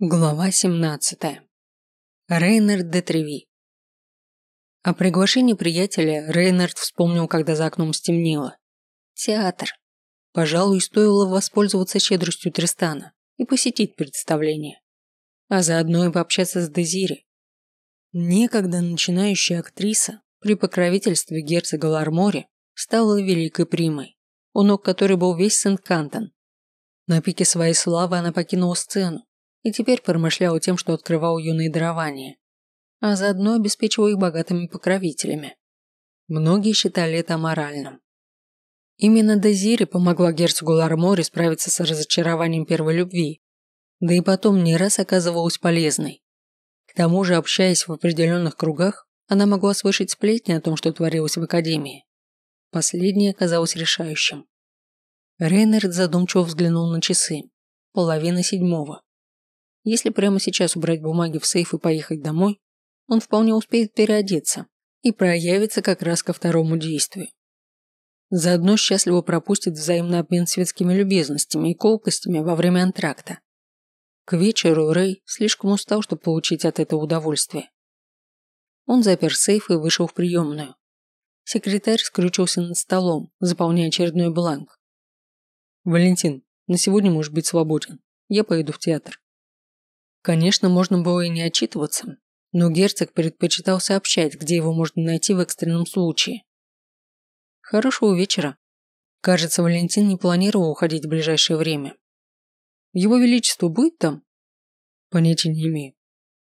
Глава 17. Рейнард де Треви. О приглашении приятеля Рейнард вспомнил, когда за окном стемнело. Театр. Пожалуй, стоило воспользоваться щедростью Тристана и посетить представление. А заодно и пообщаться с Дезири. Некогда начинающая актриса при покровительстве герцога Лармори стала великой примой, у ног которой был весь Сент-Кантон. На пике своей славы она покинула сцену, и теперь промышлял тем, что открывал юные дарования, а заодно обеспечивал их богатыми покровителями. Многие считали это аморальным. Именно Дезири помогла герцогу Ларморе справиться с разочарованием первой любви, да и потом не раз оказывалась полезной. К тому же, общаясь в определенных кругах, она могла слышать сплетни о том, что творилось в Академии. Последнее оказалось решающим. Рейнард задумчиво взглянул на часы. Половина седьмого. Если прямо сейчас убрать бумаги в сейф и поехать домой, он вполне успеет переодеться и проявится как раз ко второму действию. Заодно счастливо пропустит взаимный обмен светскими любезностями и колкостями во время антракта. К вечеру Рэй слишком устал, чтобы получить от этого удовольствие. Он запер сейф и вышел в приемную. Секретарь скрючился над столом, заполняя очередной бланк. «Валентин, на сегодня можешь быть свободен. Я поеду в театр». Конечно, можно было и не отчитываться, но герцог предпочитал сообщать, где его можно найти в экстренном случае. Хорошего вечера. Кажется, Валентин не планировал уходить в ближайшее время. Его Величество будет там? Понятия не имею.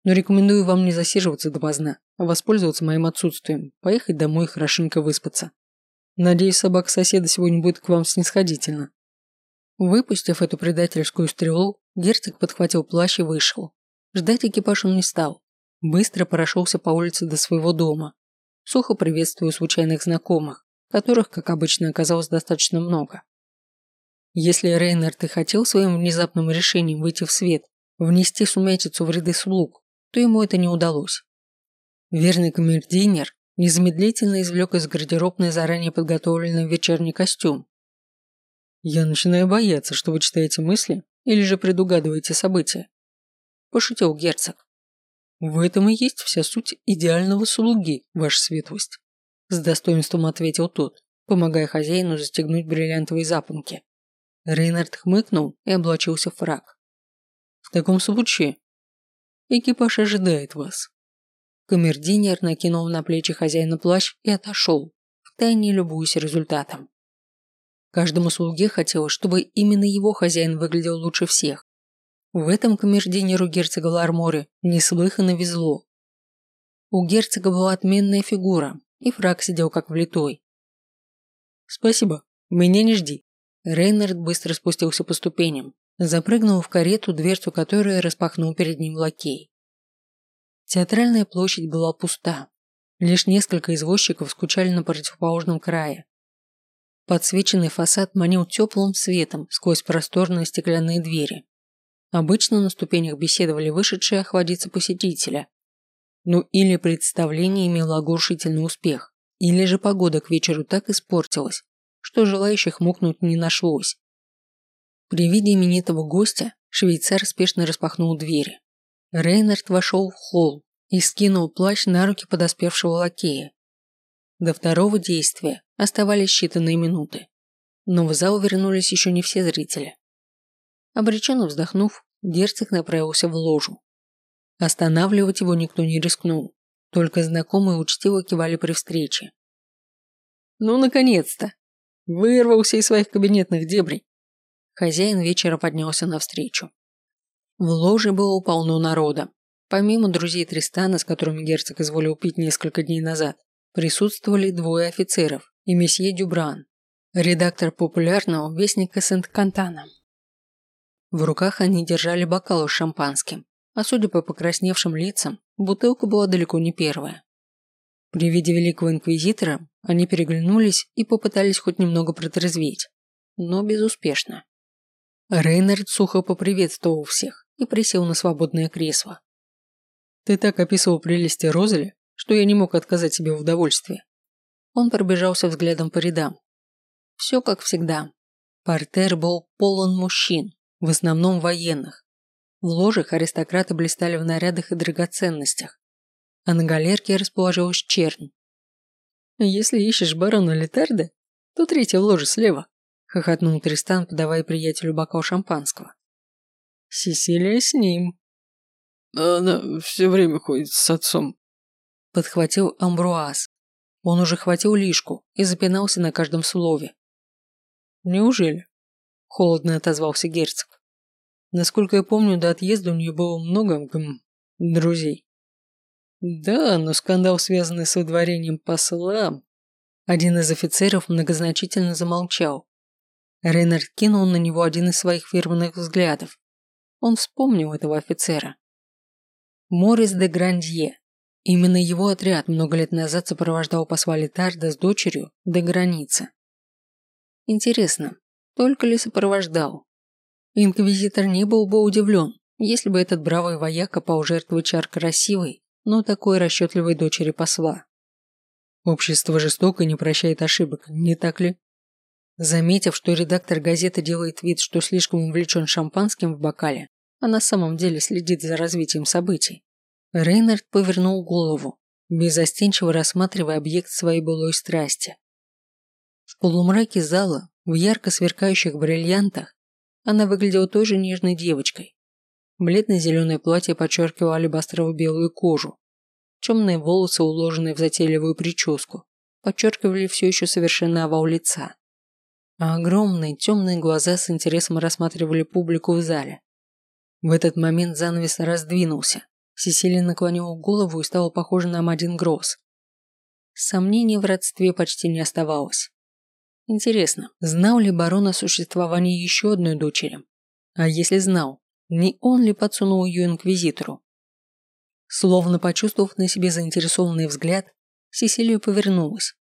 Но рекомендую вам не засиживаться допоздна, а воспользоваться моим отсутствием, поехать домой и хорошенько выспаться. Надеюсь, собака соседа сегодня будет к вам снисходительно. Выпустив эту предательскую стрелу, герцог подхватил плащ и вышел. Ждать экипаж он не стал. Быстро прошелся по улице до своего дома. Сухо приветствую случайных знакомых, которых, как обычно, оказалось достаточно много. Если Рейнард и хотел своим внезапным решением выйти в свет, внести сумятицу в ряды слуг, то ему это не удалось. Верный камердинер незамедлительно извлек из гардеробной заранее подготовленный вечерний костюм «Я начинаю бояться, что вы читаете мысли или же предугадываете события», – пошутил герцог. «В этом и есть вся суть идеального слуги, ваша светлость», – с достоинством ответил тот, помогая хозяину застегнуть бриллиантовые запонки. Рейнард хмыкнул и облачился в фраг. «В таком случае экипаж ожидает вас». Камердинер накинул на плечи хозяина плащ и отошел, втайне любуясь результатом. Каждому слуге хотелось, чтобы именно его хозяин выглядел лучше всех. В этом камердинеру герцога Ларморе неслыханно везло. У герцога была отменная фигура, и фраг сидел как влитой. «Спасибо, меня не жди». Рейнард быстро спустился по ступеням, запрыгнул в карету, дверцу которой распахнул перед ним лакей. Театральная площадь была пуста. Лишь несколько извозчиков скучали на противоположном крае, Подсвеченный фасад манил теплым светом сквозь просторные стеклянные двери. Обычно на ступенях беседовали вышедшие охладиться посетителя. Ну или представление имело оглушительный успех, или же погода к вечеру так испортилась, что желающих мукнуть не нашлось. При виде именитого гостя швейцар спешно распахнул двери. Рейнард вошел в холл и скинул плащ на руки подоспевшего лакея. До второго действия оставались считанные минуты. Но в зал вернулись еще не все зрители. Обреченно вздохнув, герцог направился в ложу. Останавливать его никто не рискнул, только знакомые учтиво кивали при встрече. «Ну, наконец-то!» Вырвался из своих кабинетных дебрей. Хозяин вечера поднялся навстречу. В ложе было полно народа. Помимо друзей Тристана, с которыми герцог изволил пить несколько дней назад, присутствовали двое офицеров и месье Дюбран, редактор популярного вестника Сент-Кантана. В руках они держали бокалы с шампанским, а судя по покрасневшим лицам, бутылка была далеко не первая. При виде великого инквизитора они переглянулись и попытались хоть немного протрезветь, но безуспешно. Рейнард сухо поприветствовал всех и присел на свободное кресло. «Ты так описывал прелести Розали, что я не мог отказать себе в удовольствии. Он пробежался взглядом по рядам. Все как всегда. Портер был полон мужчин, в основном военных. В ложах аристократы блистали в нарядах и драгоценностях, а на галерке расположилась чернь. «Если ищешь барона Летарда, то третья в ложе слева», – хохотнул Тристан, подавая приятелю бокал шампанского. «Сесилия с ним». «Она все время ходит с отцом», – подхватил Амбруаз. Он уже хватил лишку и запинался на каждом слове. «Неужели?» – холодно отозвался герцог. Насколько я помню, до отъезда у нее было много гм, друзей. Да, но скандал, связанный с удворением посла... Один из офицеров многозначительно замолчал. Рейнард кинул на него один из своих фирменных взглядов. Он вспомнил этого офицера. Морис де Грандье. Именно его отряд много лет назад сопровождал посла Летарда с дочерью до границы. Интересно, только ли сопровождал? Инквизитор не был бы удивлен, если бы этот бравый вояка пал жертвой чар красивой, но такой расчетливой дочери посла. Общество жестоко не прощает ошибок, не так ли? Заметив, что редактор газеты делает вид, что слишком увлечен шампанским в бокале, а на самом деле следит за развитием событий, Рейнард повернул голову, безостенчиво рассматривая объект своей былой страсти. В полумраке зала, в ярко сверкающих бриллиантах, она выглядела той же нежной девочкой. Бледно-зеленое платье подчеркивало алебастрово-белую кожу. Темные волосы, уложенные в затейливую прическу, подчеркивали все еще совершенно овал лица. А огромные темные глаза с интересом рассматривали публику в зале. В этот момент занавес раздвинулся. Сесилия наклонила голову и стала похожа на Мадин Гросс. Сомнений в родстве почти не оставалось. Интересно, знал ли барон о существовании еще одной дочери? А если знал, не он ли подсунул ее инквизитору? Словно почувствовав на себе заинтересованный взгляд, Сесилия повернулась.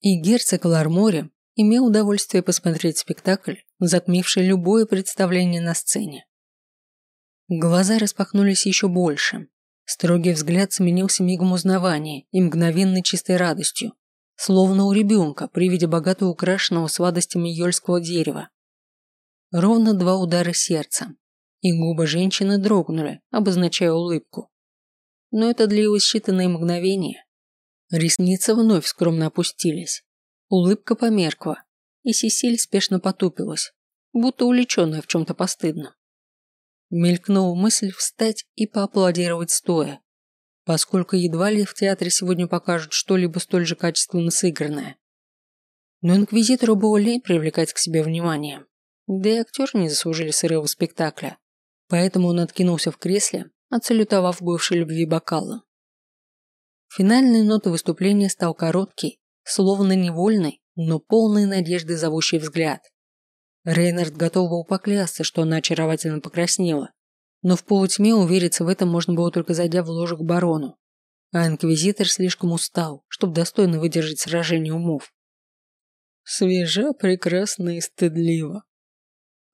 И герцог Ларморе имел удовольствие посмотреть спектакль, затмивший любое представление на сцене. Глаза распахнулись еще больше. Строгий взгляд сменился мигом узнавания и мгновенной чистой радостью, словно у ребенка при виде богато украшенного сладостями ёльского дерева. Ровно два удара сердца, и губы женщины дрогнули, обозначая улыбку. Но это длилось считанные мгновения. Ресницы вновь скромно опустились. Улыбка померкла, и Сесиль спешно потупилась, будто увлеченная в чем-то постыдном. Мелькнула мысль встать и поаплодировать стоя, поскольку едва ли в театре сегодня покажут что-либо столь же качественно сыгранное. Но инквизитору было лень привлекать к себе внимание, да и актеры не заслужили сырого спектакля, поэтому он откинулся в кресле, отсалютовав бывшей любви бокалом. Финальной нотой выступления стал короткий, словно невольный, но полный надежды зовущий взгляд. Рейнард готов был поклясться, что она очаровательно покраснела, но в полутьме увериться в этом можно было только зайдя в ложу к барону. А инквизитор слишком устал, чтобы достойно выдержать сражение умов. «Свежа, прекрасна и стыдлива»,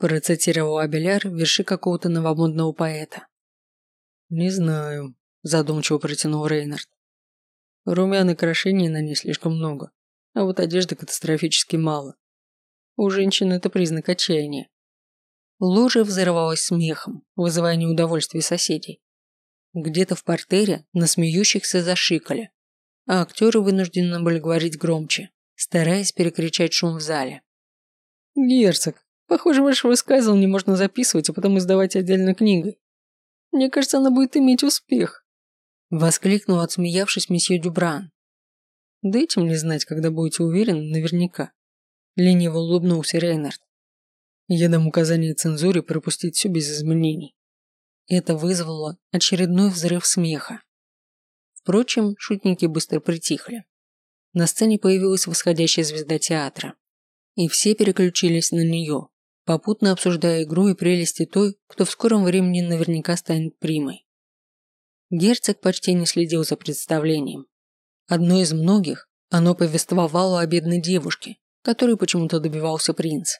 процитировал Абеляр верши какого-то новомодного поэта. «Не знаю», – задумчиво протянул Рейнард. Румян и крашений на ней слишком много, а вот одежды катастрофически мало. У женщины это признак отчаяния. Ложа взорвалась смехом, вызывая неудовольствие соседей. Где-то в портере на смеющихся зашикали, а актеры вынуждены были говорить громче, стараясь перекричать шум в зале. «Герцог, похоже, ваше высказывание можно записывать, а потом издавать отдельно книгой. Мне кажется, она будет иметь успех», – воскликнул, отсмеявшись месье Дюбран. «Дайте мне знать, когда будете уверены наверняка», – лениво улыбнулся Рейнард. Я дам указание цензуре пропустить все без изменений. Это вызвало очередной взрыв смеха. Впрочем, шутники быстро притихли. На сцене появилась восходящая звезда театра. И все переключились на нее, попутно обсуждая игру и прелести той, кто в скором времени наверняка станет примой. Герцог почти не следил за представлением. Одно из многих, оно повествовало о бедной девушке, которой почему-то добивался принц.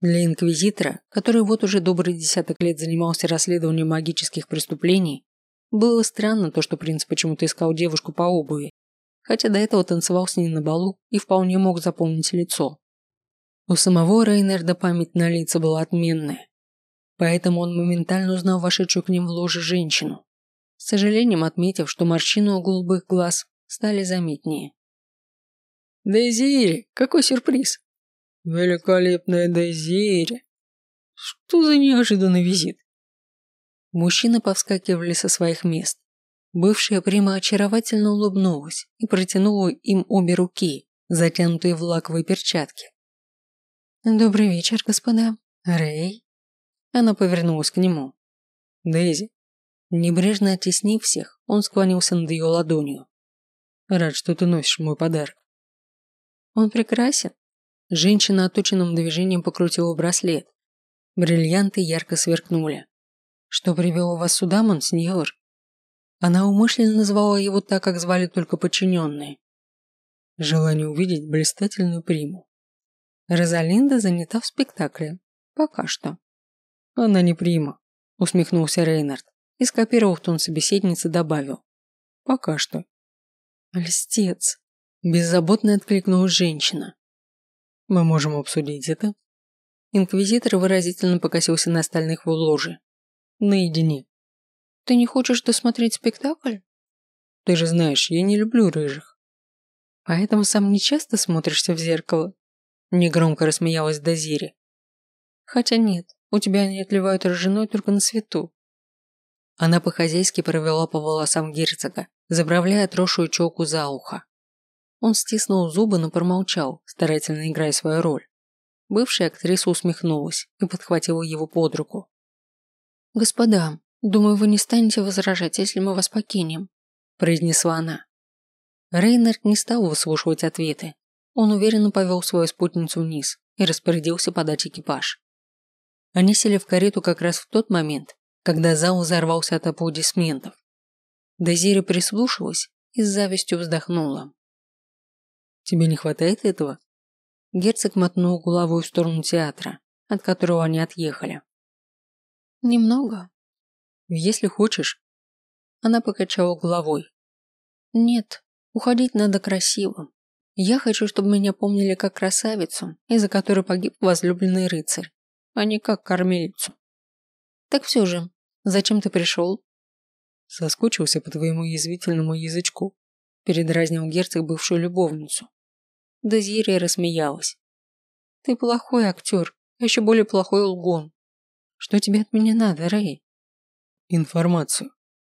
Для инквизитора, который вот уже добрый десяток лет занимался расследованием магических преступлений, было странно то, что принц почему-то искал девушку по обуви, хотя до этого танцевал с ней на балу и вполне мог запомнить лицо. У самого Рейнерда память на лица была отменная. Поэтому он моментально узнал вошедшую к ним в ложе женщину, с сожалением отметив, что морщины у голубых глаз стали заметнее. «Дейзири, какой сюрприз!» «Великолепная Дейзири!» «Что за неожиданный визит?» Мужчины повскакивали со своих мест. Бывшая прима очаровательно улыбнулась и протянула им обе руки, затянутые в лаковые перчатки. «Добрый вечер, господа. Рэй?» Она повернулась к нему. «Дейзи». Небрежно оттеснив всех, он склонился над ее ладонью. «Рад, что ты носишь мой подарок». «Он прекрасен». Женщина оточенным движением покрутила браслет. Бриллианты ярко сверкнули. «Что привело вас сюда, монсеньор?» Она умышленно назвала его так, как звали только подчиненные. Желание увидеть блистательную приму. Розалинда занята в спектакле. Пока что. Она не прима, усмехнулся Рейнард и, скопировав тон собеседницы, добавил. Пока что. Льстец. Беззаботно откликнулась женщина. Мы можем обсудить это? Инквизитор выразительно покосился на остальных в ложе. Наедине. Ты не хочешь досмотреть спектакль? Ты же знаешь, я не люблю рыжих. Поэтому сам не часто смотришься в зеркало. Негромко рассмеялась Дозири. Хотя нет, у тебя они отливают ржаной только на свету. Она по-хозяйски провела по волосам герцога, заправляя отросшую челку за ухо. Он стиснул зубы, но промолчал, старательно играя свою роль. Бывшая актриса усмехнулась и подхватила его под руку. «Господа, думаю, вы не станете возражать, если мы вас покинем», произнесла она. Рейнард не стал выслушивать ответы. Он уверенно повел свою спутницу вниз и распорядился подать экипаж. Они сели в карету как раз в тот момент, когда зал взорвался от аплодисментов. Дезири прислушалась и с завистью вздохнула. «Тебе не хватает этого?» Герцог мотнул головой в сторону театра, от которого они отъехали. «Немного». «Если хочешь». Она покачала головой. «Нет, уходить надо красиво. Я хочу, чтобы меня помнили как красавицу, из-за которой погиб возлюбленный рыцарь, а не как кормилицу. Так все же, зачем ты пришел? Соскучился по твоему язвительному язычку, передразнил герцог бывшую любовницу. Дезирия рассмеялась. Ты плохой актер, а еще более плохой лгун. Что тебе от меня надо, Рэй? Информацию.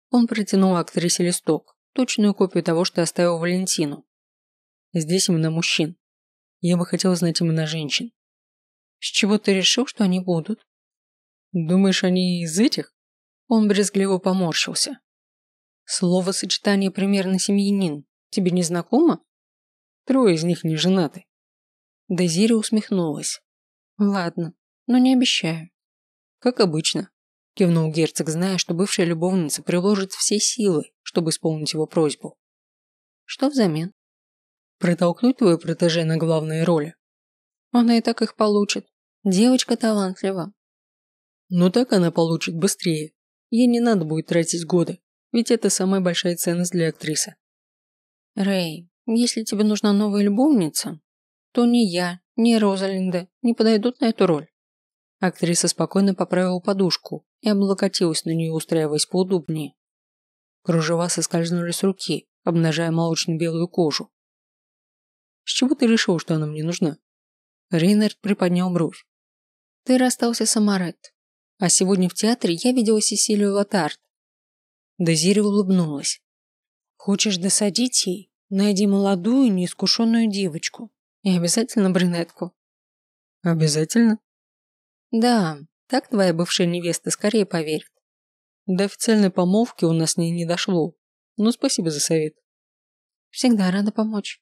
Он протянул актрисе листок, точную копию того, что оставил Валентину. Здесь именно мужчин. Я бы хотел знать именно женщин. С чего ты решил, что они будут? Думаешь, они из этих? Он брезгливо поморщился. Слово-сочетание примерно семьянин. Тебе не знакомо? Трое из них не женаты. Дезири усмехнулась. Ладно, но не обещаю. Как обычно, кивнул герцог, зная, что бывшая любовница приложит все силы, чтобы исполнить его просьбу. Что взамен? Протолкнуть твою протеже на главные роли? Она и так их получит. Девочка талантлива. Но так она получит быстрее. Ей не надо будет тратить годы, ведь это самая большая ценность для актрисы. Рэй, если тебе нужна новая любовница, то ни я, ни Розалинда не подойдут на эту роль. Актриса спокойно поправила подушку и облокотилась на нее, устраиваясь поудобнее. Кружева соскользнули с руки, обнажая молочно-белую кожу. С чего ты решил, что она мне нужна? Рейнард приподнял бровь. Ты расстался с Амарет. А сегодня в театре я видела Сесилию Латарт. Дезири улыбнулась. Хочешь досадить ей? Найди молодую, неискушенную девочку. И обязательно брюнетку. Обязательно? Да, так твоя бывшая невеста скорее поверит. До официальной помолвки у нас с ней не дошло. Но спасибо за совет. Всегда рада помочь.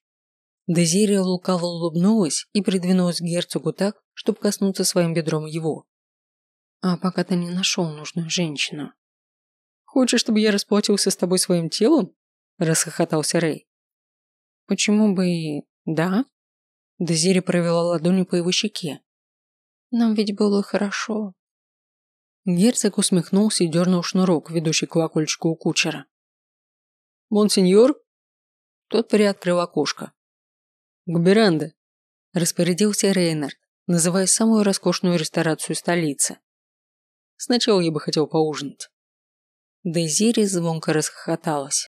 Дезирия лукаво улыбнулась и придвинулась к герцогу так, чтобы коснуться своим бедром его. А пока ты не нашел нужную женщину. Хочешь, чтобы я расплатился с тобой своим телом? Расхохотался Рэй. Почему бы и... да? Дезири провела ладонью по его щеке. Нам ведь было хорошо. Герцог усмехнулся и дернул шнурок, ведущий к колокольчику у кучера. «Монсеньор?» Тот приоткрыл окошко. «Губеранда», – распорядился Рейнард, называя самую роскошную ресторацию столицы. Сначала я бы хотел поужинать». Дейзири звонко расхохоталась.